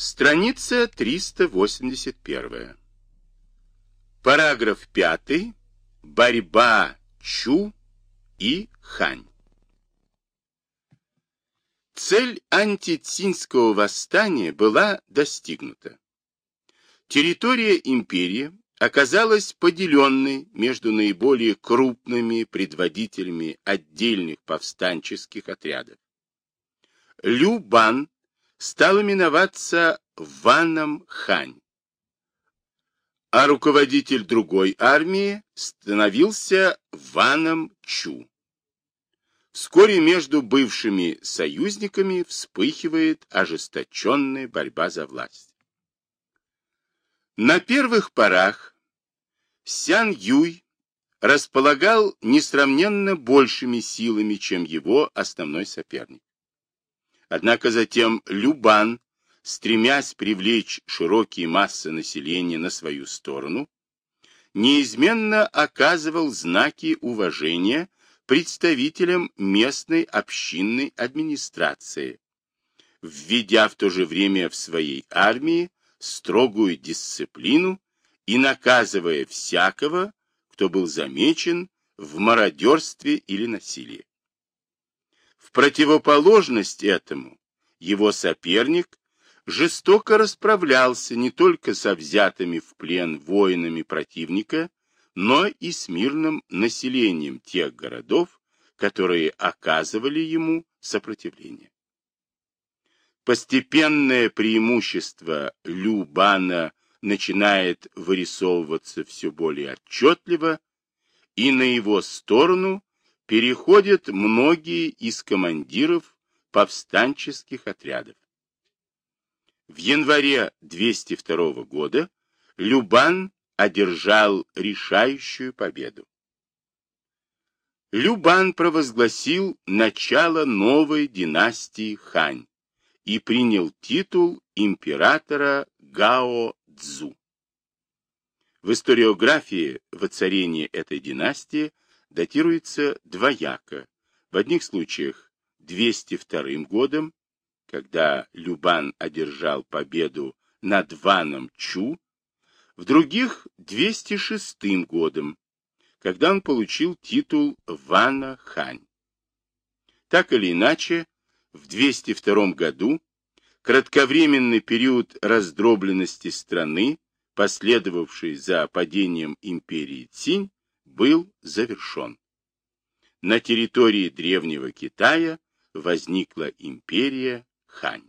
Страница 381. Параграф 5. Борьба Чу и Хань. Цель антицинского восстания была достигнута. Территория империи оказалась поделенной между наиболее крупными предводителями отдельных повстанческих отрядов. Лю Бан стал именоваться Ваном Хань, а руководитель другой армии становился Ваном Чу. Вскоре между бывшими союзниками вспыхивает ожесточенная борьба за власть. На первых порах Сян Юй располагал несравненно большими силами, чем его основной соперник. Однако затем Любан, стремясь привлечь широкие массы населения на свою сторону, неизменно оказывал знаки уважения представителям местной общинной администрации, введя в то же время в своей армии строгую дисциплину и наказывая всякого, кто был замечен в мародерстве или насилии. В противоположность этому, его соперник жестоко расправлялся не только со взятыми в плен воинами противника, но и с мирным населением тех городов, которые оказывали ему сопротивление. Постепенное преимущество Любана начинает вырисовываться все более отчетливо, и на его сторону переходят многие из командиров повстанческих отрядов. В январе 202 года Любан одержал решающую победу. Любан провозгласил начало новой династии Хань и принял титул императора Гао Цзу. В историографии воцарения этой династии датируется двояко. В одних случаях 202 годом, когда Любан одержал победу над Ваном Чу, в других 206 годом, когда он получил титул Вана Хань. Так или иначе, в 202 году кратковременный период раздробленности страны, последовавший за падением империи Цинь, был завершен. На территории Древнего Китая возникла империя Хань.